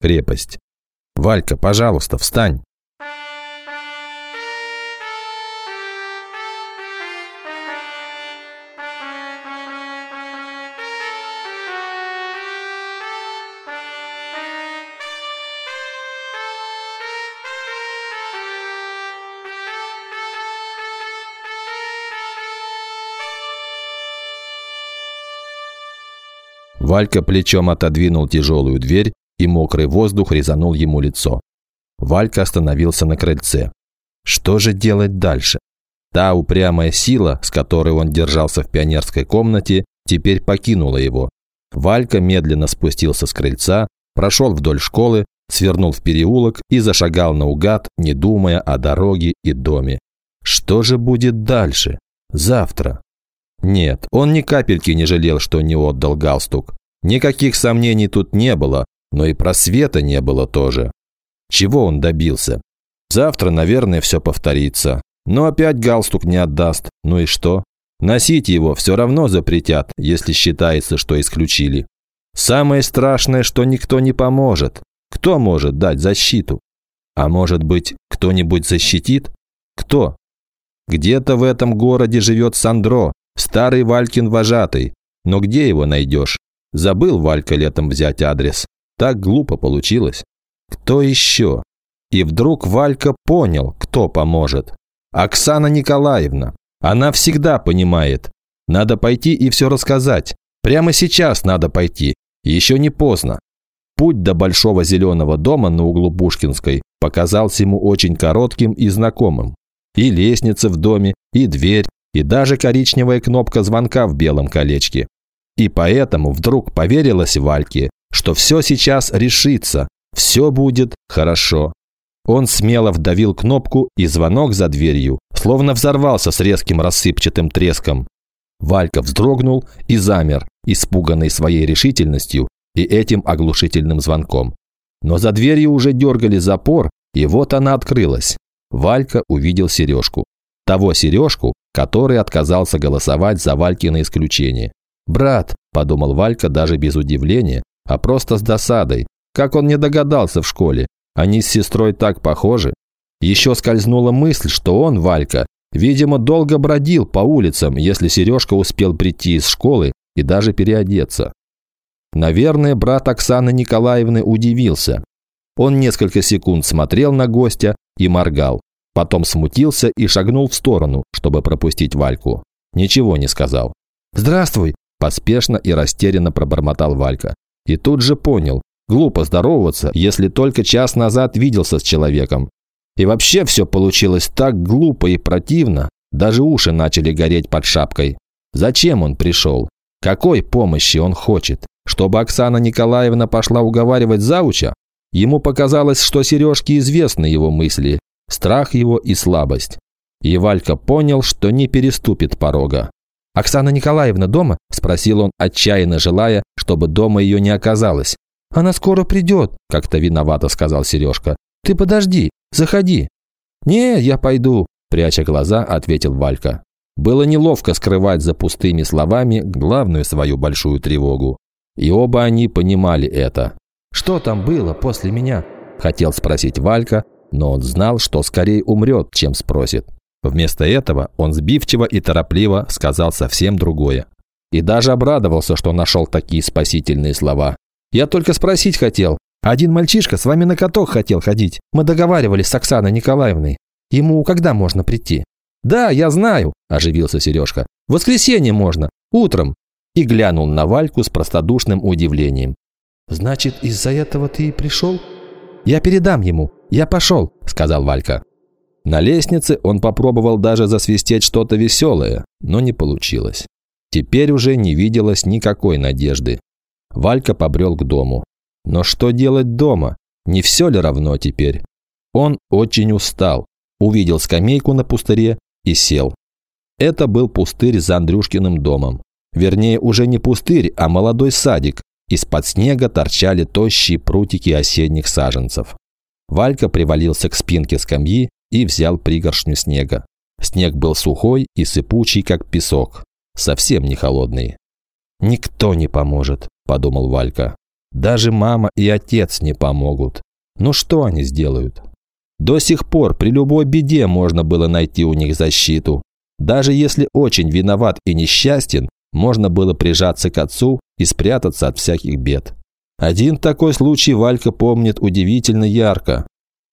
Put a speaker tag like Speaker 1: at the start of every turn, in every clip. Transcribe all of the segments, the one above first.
Speaker 1: крепость. «Валька, пожалуйста, встань!» Валька плечом отодвинул тяжелую дверь, и мокрый воздух резанул ему лицо. Валька остановился на крыльце. Что же делать дальше? Та упрямая сила, с которой он держался в пионерской комнате, теперь покинула его. Валька медленно спустился с крыльца, прошел вдоль школы, свернул в переулок и зашагал наугад, не думая о дороге и доме. Что же будет дальше? Завтра? Нет, он ни капельки не жалел, что не отдал галстук. Никаких сомнений тут не было, но и просвета не было тоже. Чего он добился? Завтра, наверное, все повторится. Но опять галстук не отдаст. Ну и что? Носить его все равно запретят, если считается, что исключили. Самое страшное, что никто не поможет. Кто может дать защиту? А может быть, кто-нибудь защитит? Кто? Где-то в этом городе живет Сандро, старый Валькин вожатый. Но где его найдешь? Забыл Валька летом взять адрес. Так глупо получилось. Кто еще? И вдруг Валька понял, кто поможет. Оксана Николаевна. Она всегда понимает. Надо пойти и все рассказать. Прямо сейчас надо пойти. Еще не поздно. Путь до Большого Зеленого дома на углу Пушкинской показался ему очень коротким и знакомым. И лестница в доме, и дверь, и даже коричневая кнопка звонка в белом колечке. И поэтому вдруг поверилось Вальке, что все сейчас решится, все будет хорошо. Он смело вдавил кнопку, и звонок за дверью словно взорвался с резким рассыпчатым треском. Валька вздрогнул и замер, испуганный своей решительностью и этим оглушительным звонком. Но за дверью уже дергали запор, и вот она открылась. Валька увидел сережку. Того сережку, который отказался голосовать за Валькино исключение. «Брат», – подумал Валька даже без удивления, а просто с досадой. Как он не догадался в школе? Они с сестрой так похожи. Еще скользнула мысль, что он, Валька, видимо, долго бродил по улицам, если Сережка успел прийти из школы и даже переодеться. Наверное, брат Оксаны Николаевны удивился. Он несколько секунд смотрел на гостя и моргал. Потом смутился и шагнул в сторону, чтобы пропустить Вальку. Ничего не сказал. «Здравствуй!» Поспешно и растерянно пробормотал Валька. И тут же понял, глупо здороваться, если только час назад виделся с человеком. И вообще все получилось так глупо и противно, даже уши начали гореть под шапкой. Зачем он пришел? Какой помощи он хочет? Чтобы Оксана Николаевна пошла уговаривать зауча? Ему показалось, что Сережке известны его мысли, страх его и слабость. И Валька понял, что не переступит порога. «Оксана Николаевна дома?» – спросил он, отчаянно желая, чтобы дома ее не оказалось. «Она скоро придет», – как-то виновато сказал Сережка. «Ты подожди, заходи». «Не, я пойду», – пряча глаза, ответил Валька. Было неловко скрывать за пустыми словами главную свою большую тревогу. И оба они понимали это. «Что там было после меня?» – хотел спросить Валька, но он знал, что скорее умрет, чем спросит. Вместо этого он сбивчиво и торопливо сказал совсем другое. И даже обрадовался, что нашел такие спасительные слова. «Я только спросить хотел. Один мальчишка с вами на каток хотел ходить. Мы договаривались с Оксаной Николаевной. Ему когда можно прийти?» «Да, я знаю», – оживился Сережка. «В воскресенье можно. Утром». И глянул на Вальку с простодушным удивлением. «Значит, из-за этого ты и пришел?» «Я передам ему. Я пошел», – сказал Валька. На лестнице он попробовал даже засвистеть что-то веселое, но не получилось. Теперь уже не виделось никакой надежды. Валька побрел к дому. Но что делать дома? Не все ли равно теперь? Он очень устал, увидел скамейку на пустыре и сел. Это был пустырь за Андрюшкиным домом. Вернее, уже не пустырь, а молодой садик. Из-под снега торчали тощие прутики осенних саженцев. Валька привалился к спинке скамьи и взял пригоршню снега. Снег был сухой и сыпучий, как песок, совсем не холодный. «Никто не поможет», – подумал Валька. Даже мама и отец не помогут. Ну что они сделают? До сих пор при любой беде можно было найти у них защиту. Даже если очень виноват и несчастен, можно было прижаться к отцу и спрятаться от всяких бед. Один такой случай Валька помнит удивительно ярко.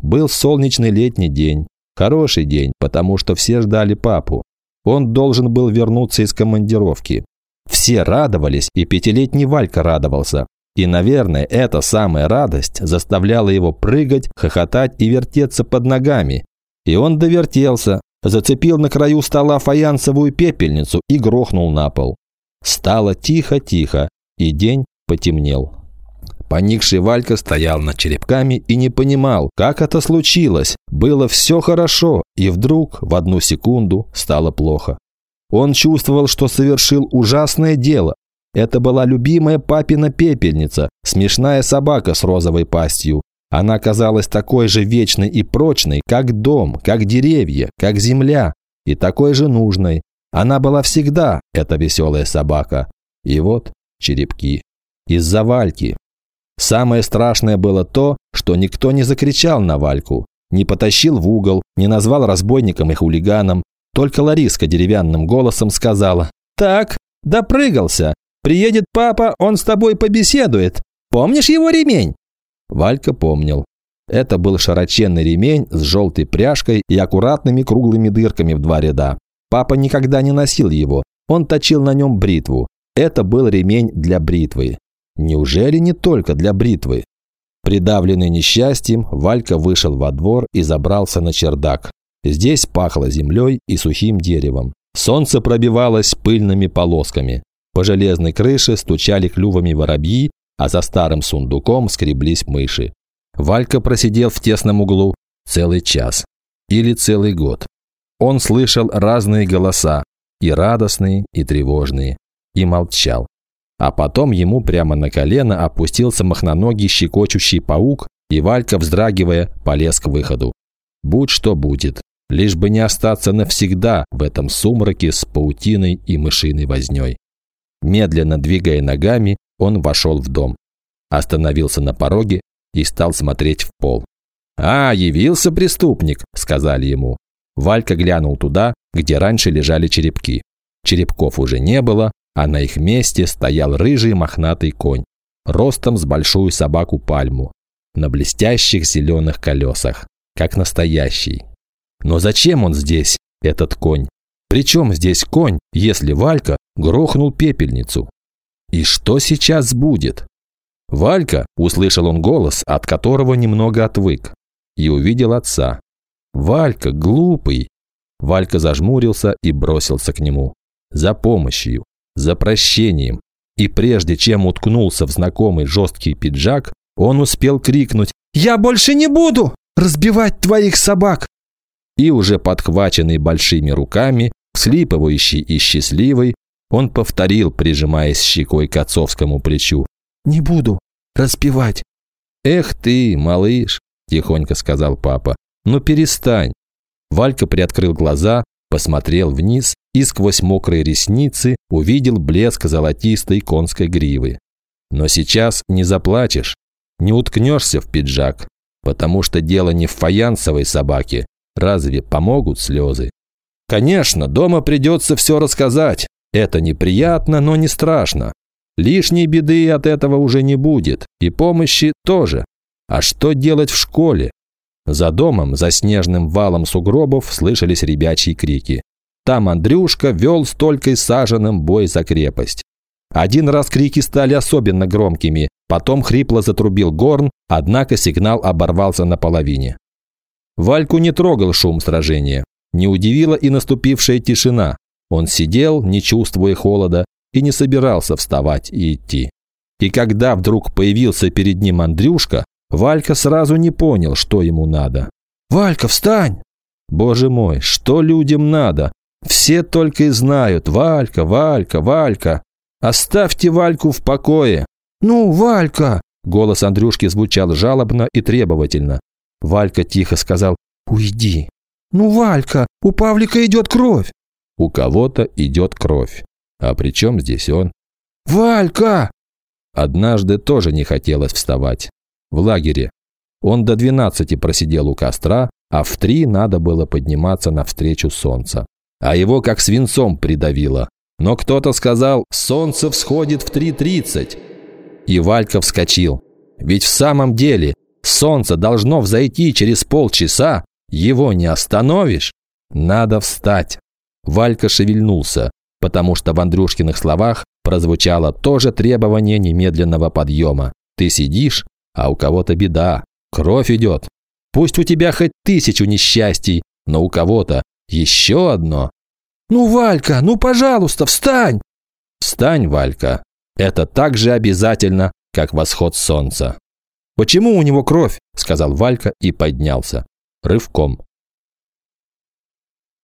Speaker 1: Был солнечный летний день. Хороший день, потому что все ждали папу. Он должен был вернуться из командировки. Все радовались, и пятилетний Валька радовался. И, наверное, эта самая радость заставляла его прыгать, хохотать и вертеться под ногами. И он довертелся, зацепил на краю стола фаянсовую пепельницу и грохнул на пол. Стало тихо-тихо, и день потемнел. Поникший Валька стоял над черепками и не понимал, как это случилось. Было все хорошо, и вдруг в одну секунду стало плохо. Он чувствовал, что совершил ужасное дело. Это была любимая папина пепельница, смешная собака с розовой пастью. Она казалась такой же вечной и прочной, как дом, как деревья, как земля, и такой же нужной. Она была всегда, эта веселая собака. И вот черепки. Из-за Вальки. Самое страшное было то, что никто не закричал на Вальку, не потащил в угол, не назвал разбойником и хулиганом. Только Лариска деревянным голосом сказала «Так, допрыгался. Приедет папа, он с тобой побеседует. Помнишь его ремень?» Валька помнил. Это был широченный ремень с желтой пряжкой и аккуратными круглыми дырками в два ряда. Папа никогда не носил его, он точил на нем бритву. Это был ремень для бритвы. Неужели не только для бритвы? Придавленный несчастьем, Валька вышел во двор и забрался на чердак. Здесь пахло землей и сухим деревом. Солнце пробивалось пыльными полосками. По железной крыше стучали клювами воробьи, а за старым сундуком скреблись мыши. Валька просидел в тесном углу целый час. Или целый год. Он слышал разные голоса, и радостные, и тревожные, и молчал. А потом ему прямо на колено опустился махноногий щекочущий паук, и Валька, вздрагивая, полез к выходу. Будь что будет, лишь бы не остаться навсегда в этом сумраке с паутиной и мышиной вознёй. Медленно двигая ногами, он вошел в дом. Остановился на пороге и стал смотреть в пол. «А, явился преступник», – сказали ему. Валька глянул туда, где раньше лежали черепки. Черепков уже не было, а на их месте стоял рыжий мохнатый конь, ростом с большую собаку-пальму, на блестящих зеленых колесах, как настоящий. Но зачем он здесь, этот конь? Причем здесь конь, если Валька грохнул пепельницу? И что сейчас будет? «Валька!» – услышал он голос, от которого немного отвык, и увидел отца. «Валька, глупый!» Валька зажмурился и бросился к нему. За помощью за прощением. И прежде чем уткнулся в знакомый жесткий пиджак, он успел крикнуть «Я больше не буду разбивать твоих собак!» И уже подхваченный большими руками, вслипывающий и счастливый, он повторил, прижимаясь щекой к отцовскому плечу «Не буду разбивать!» «Эх ты, малыш!» – тихонько сказал папа. «Ну перестань!» Валька приоткрыл глаза, посмотрел вниз и сквозь мокрые ресницы увидел блеск золотистой конской гривы. Но сейчас не заплачешь, не уткнешься в пиджак, потому что дело не в фаянсовой собаке. Разве помогут слезы? Конечно, дома придется все рассказать. Это неприятно, но не страшно. Лишней беды от этого уже не будет, и помощи тоже. А что делать в школе? За домом, за снежным валом сугробов слышались ребячьи крики. Там Андрюшка вел с Толькой саженным бой за крепость. Один раз крики стали особенно громкими, потом хрипло затрубил горн, однако сигнал оборвался наполовине. Вальку не трогал шум сражения. Не удивила и наступившая тишина. Он сидел, не чувствуя холода, и не собирался вставать и идти. И когда вдруг появился перед ним Андрюшка, Валька сразу не понял, что ему надо. «Валька, встань!» Боже мой, что людям надо? Все только и знают «Валька, Валька, Валька». Оставьте Вальку в покое. «Ну, Валька!» Голос Андрюшки звучал жалобно и требовательно. Валька тихо сказал «Уйди». «Ну, Валька, у Павлика идет кровь». У кого-то идет кровь. А при чем здесь он? «Валька!» Однажды тоже не хотелось вставать. В лагере. Он до 12 просидел у костра, а в три надо было подниматься навстречу солнца. А его как свинцом придавило. Но кто-то сказал «Солнце всходит в 3.30». И Валька вскочил. Ведь в самом деле солнце должно взойти через полчаса. Его не остановишь. Надо встать. Валька шевельнулся, потому что в Андрюшкиных словах прозвучало тоже требование немедленного подъема. Ты сидишь, а у кого-то беда, кровь идет. Пусть у тебя хоть тысячу несчастий, но у кого-то еще одно. «Ну, Валька, ну, пожалуйста, встань!» «Встань, Валька. Это так же обязательно, как восход солнца». «Почему у него кровь?» – сказал Валька и поднялся. Рывком.